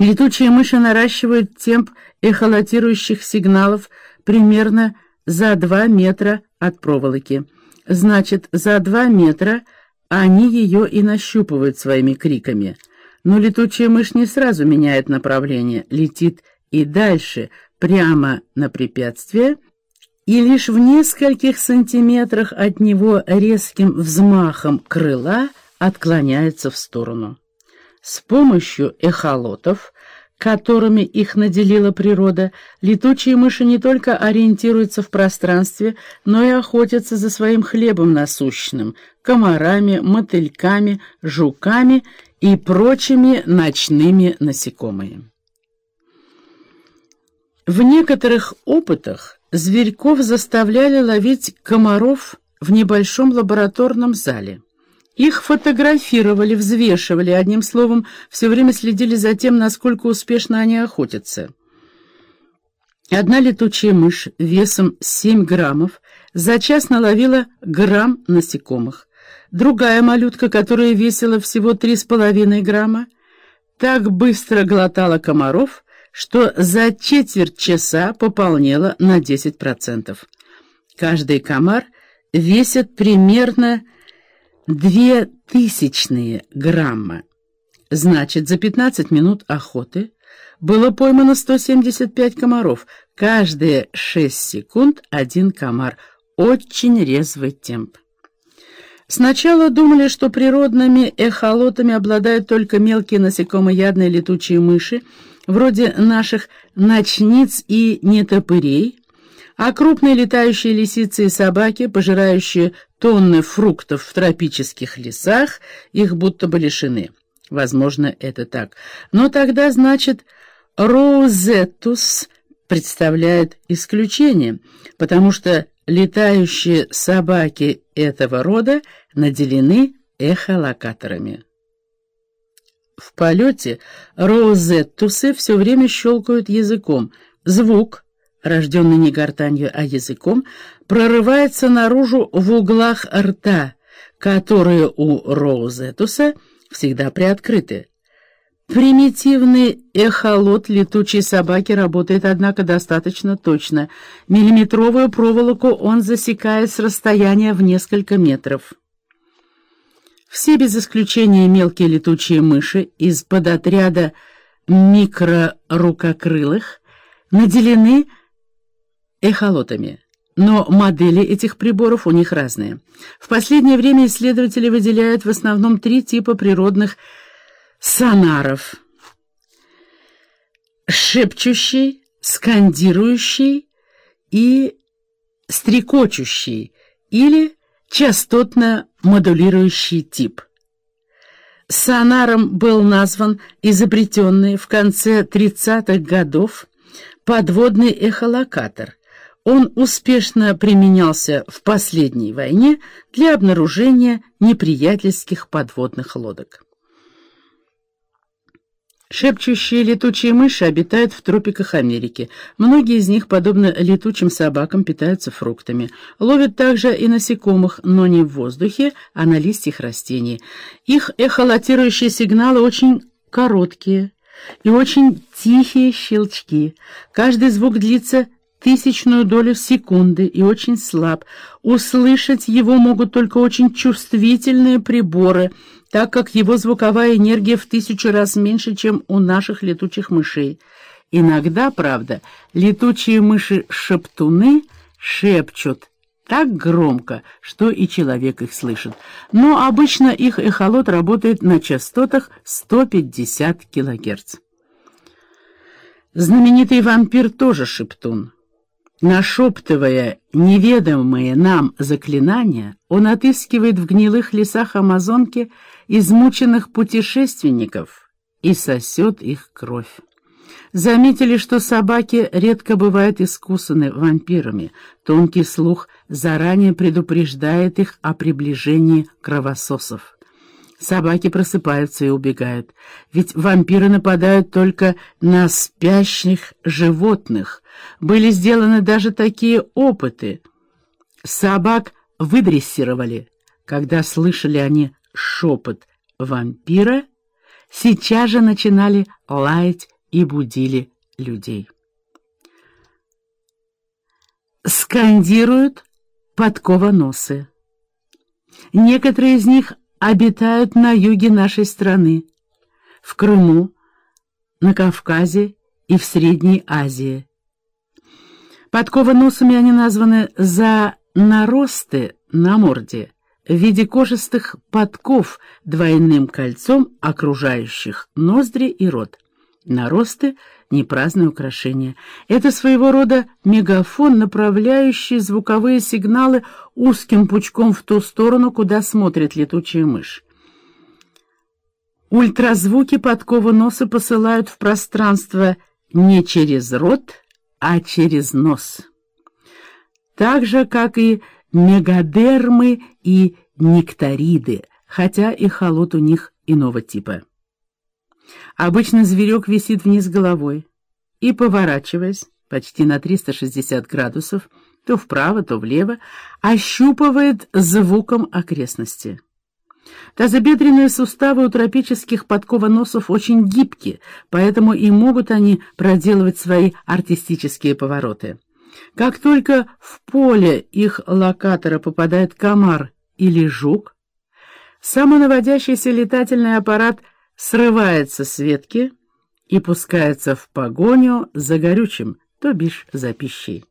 Летучие мыши наращивают темп эхолотирующих сигналов примерно за 2 метра от проволоки. Значит, за 2 метра они ее и нащупывают своими криками. Но летучая мышь не сразу меняет направление, летит и дальше, прямо на препятствие, и лишь в нескольких сантиметрах от него резким взмахом крыла отклоняется в сторону. С помощью эхолотов, которыми их наделила природа, летучие мыши не только ориентируются в пространстве, но и охотятся за своим хлебом насущным, комарами, мотыльками, жуками и прочими ночными насекомыми. В некоторых опытах зверьков заставляли ловить комаров в небольшом лабораторном зале. Их фотографировали, взвешивали, одним словом, все время следили за тем, насколько успешно они охотятся. Одна летучая мышь весом 7 граммов за час наловила грамм насекомых. Другая малютка, которая весила всего 3,5 грамма, так быстро глотала комаров, что за четверть часа пополнела на 10%. Каждый комар весит примерно две тысячные грамма. Значит, за 15 минут охоты было поймано 175 комаров. Каждые 6 секунд один комар. Очень резвый темп. Сначала думали, что природными эхолотами обладают только мелкие насекомоядные летучие мыши, вроде наших ночниц и нетопырей, а крупные летающие лисицы и собаки, пожирающие тонны фруктов в тропических лесах, их будто бы лишены. Возможно, это так. Но тогда, значит, роузетус представляет исключение, потому что летающие собаки этого рода наделены эхолокаторами. В полете роузеттусы все время щелкают языком. Звук — рожденный не гортанью, а языком, прорывается наружу в углах рта, которые у Роузетуса всегда приоткрыты. Примитивный эхолот летучей собаки работает, однако, достаточно точно. Миллиметровую проволоку он засекает с расстояния в несколько метров. Все без исключения мелкие летучие мыши из подотряда микрорукокрылых наделены эхолотами. Но модели этих приборов у них разные. В последнее время исследователи выделяют в основном три типа природных сонаров. Шепчущий, скандирующий и стрекочущий или частотно-модулирующий тип. Сонаром был назван изобретенный в конце 30-х годов подводный эхолокатор, он успешно применялся в последней войне для обнаружения неприятельских подводных лодок. Шепчущие летучие мыши обитают в тропиках Америки. Многие из них, подобно летучим собакам, питаются фруктами. Ловят также и насекомых, но не в воздухе, а на листьях растений. Их эхолотирующие сигналы очень короткие и очень тихие щелчки. Каждый звук длится тысячную долю секунды и очень слаб. Услышать его могут только очень чувствительные приборы, так как его звуковая энергия в тысячу раз меньше, чем у наших летучих мышей. Иногда, правда, летучие мыши-шептуны шепчут так громко, что и человек их слышит. Но обычно их эхолот работает на частотах 150 кГц. Знаменитый вампир тоже шептун. Нашептывая неведомые нам заклинания, он отыскивает в гнилых лесах Амазонки измученных путешественников и сосет их кровь. Заметили, что собаки редко бывают искусаны вампирами. Тонкий слух заранее предупреждает их о приближении кровососов. Собаки просыпаются и убегают, ведь вампиры нападают только на спящих животных. Были сделаны даже такие опыты. Собак выдрессировали. Когда слышали они шепот вампира, сейчас же начинали лаять и будили людей. Скандируют подкова-носы. Некоторые из них обитают на юге нашей страны, в Крыму, на Кавказе и в Средней Азии. Подкова-носами они названы за наросты на морде в виде кожистых подков двойным кольцом, окружающих ноздри и рот. Наросты — не праздное украшение. Это своего рода мегафон, направляющий звуковые сигналы узким пучком в ту сторону, куда смотрит летучая мышь. Ультразвуки подкова носа посылают в пространство не через рот, а через нос. Так же, как и мегадермы и нектариды, хотя и холод у них иного типа. Обычно зверек висит вниз головой и, поворачиваясь почти на 360 градусов, то вправо, то влево, ощупывает звуком окрестности. Тазобедренные суставы у тропических подковоносов очень гибкие, поэтому и могут они проделывать свои артистические повороты. Как только в поле их локатора попадает комар или жук, самонаводящийся летательный аппарат срывается с ветки и пускается в погоню за горючим, то бишь за пищей.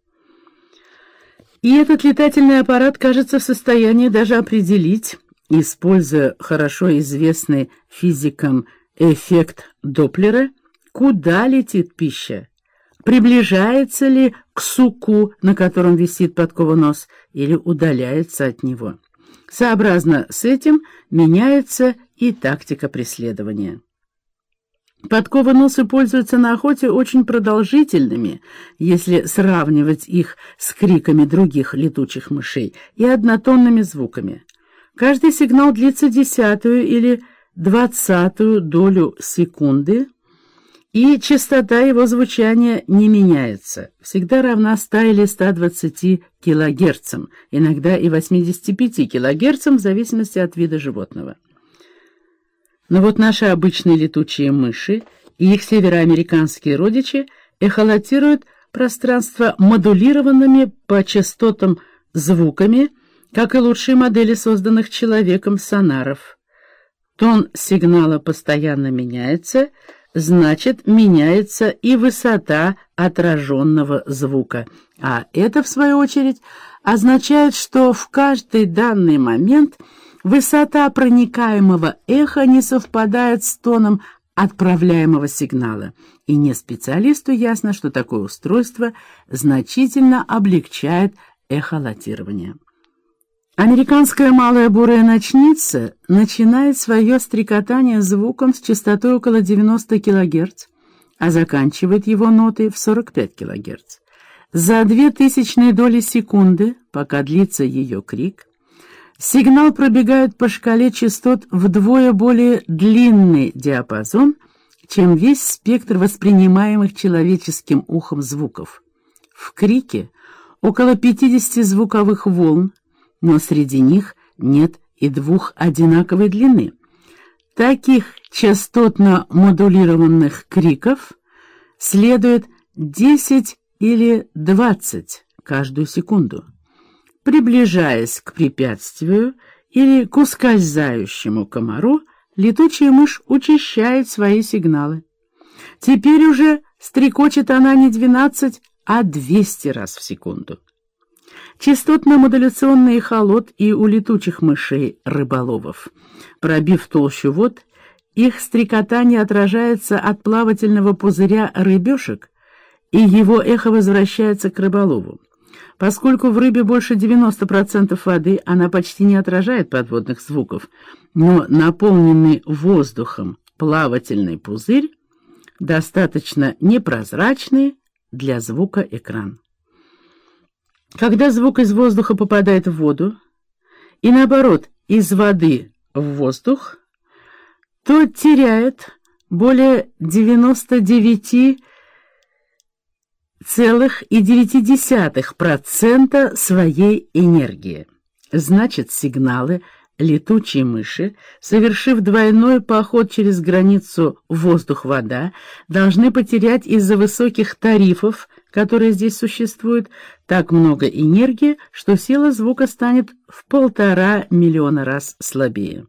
И этот летательный аппарат кажется в состоянии даже определить, используя хорошо известный физикам эффект Доплера, куда летит пища, приближается ли к суку, на котором висит подкова нос, или удаляется от него. Сообразно с этим меняется и тактика преследования. Подковы носы пользуются на охоте очень продолжительными, если сравнивать их с криками других летучих мышей и однотонными звуками. Каждый сигнал длится десятую или двадцатую долю секунды, и частота его звучания не меняется, всегда равна 100 или 120 килогерцам, иногда и 85 килогерцам в зависимости от вида животного. Но вот наши обычные летучие мыши и их североамериканские родичи эхолотируют пространство модулированными по частотам звуками, как и лучшие модели созданных человеком сонаров. Тон сигнала постоянно меняется, значит, меняется и высота отраженного звука. А это, в свою очередь, означает, что в каждый данный момент высота проникаемого эха не совпадает с тоном отправляемого сигнала. И не специалисту ясно, что такое устройство значительно облегчает эхолотирование. Американская малая бурая ночница начинает свое стрекотание звуком с частотой около 90 кГц, а заканчивает его ноты в 45 кГц. За две тысячные доли секунды, пока длится ее крик, сигнал пробегает по шкале частот вдвое более длинный диапазон, чем весь спектр воспринимаемых человеческим ухом звуков. В крике около 50 звуковых волн, но среди них нет и двух одинаковой длины. Таких частотно модулированных криков следует 10 или 20 каждую секунду. Приближаясь к препятствию или к ускользающему комару, летучая мышь учащает свои сигналы. Теперь уже стрекочет она не 12, а 200 раз в секунду. Частотно-модуляционный холод и у летучих мышей рыболовов. Пробив толщу вод, их стрекотание отражается от плавательного пузыря рыбешек, и его эхо возвращается к рыболову. Поскольку в рыбе больше 90% воды, она почти не отражает подводных звуков, но наполненный воздухом плавательный пузырь достаточно непрозрачный для звука экран. Когда звук из воздуха попадает в воду, и наоборот, из воды в воздух, то теряет более 99,9% своей энергии. Значит, сигналы Летучие мыши, совершив двойной поход через границу воздух-вода, должны потерять из-за высоких тарифов, которые здесь существуют, так много энергии, что сила звука станет в полтора миллиона раз слабее.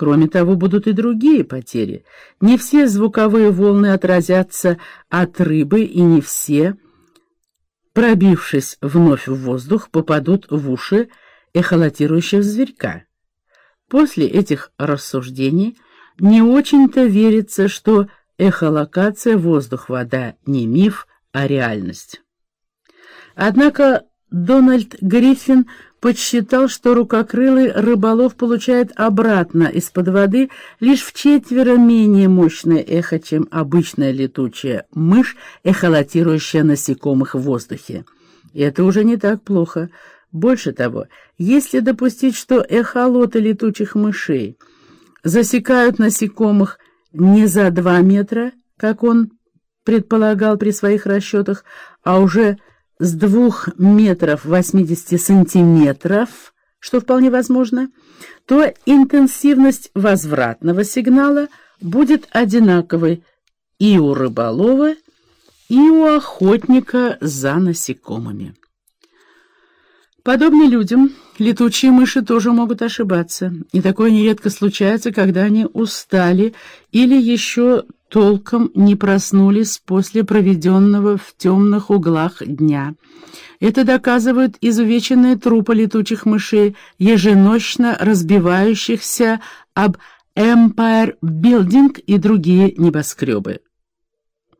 Кроме того, будут и другие потери. Не все звуковые волны отразятся от рыбы, и не все, пробившись вновь в воздух, попадут в уши эхолотирующего зверька. После этих рассуждений не очень-то верится, что эхолокация воздух-вода не миф, а реальность. Однако Дональд Гриффин подсчитал, что рукокрылый рыболов получает обратно из-под воды лишь в четверо менее мощное эхо, чем обычная летучая мышь, эхолотирующая насекомых в воздухе. И это уже не так плохо. Больше того, если допустить, что эхолоты летучих мышей засекают насекомых не за два метра, как он предполагал при своих расчетах, а уже с двух метров 80 сантиметров, что вполне возможно, то интенсивность возвратного сигнала будет одинаковой и у рыболова, и у охотника за насекомыми. Подобно людям, летучие мыши тоже могут ошибаться, и такое нередко случается, когда они устали или еще толком не проснулись после проведенного в темных углах дня. Это доказывают изувеченные трупы летучих мышей, еженочно разбивающихся об Empire Building и другие небоскребы.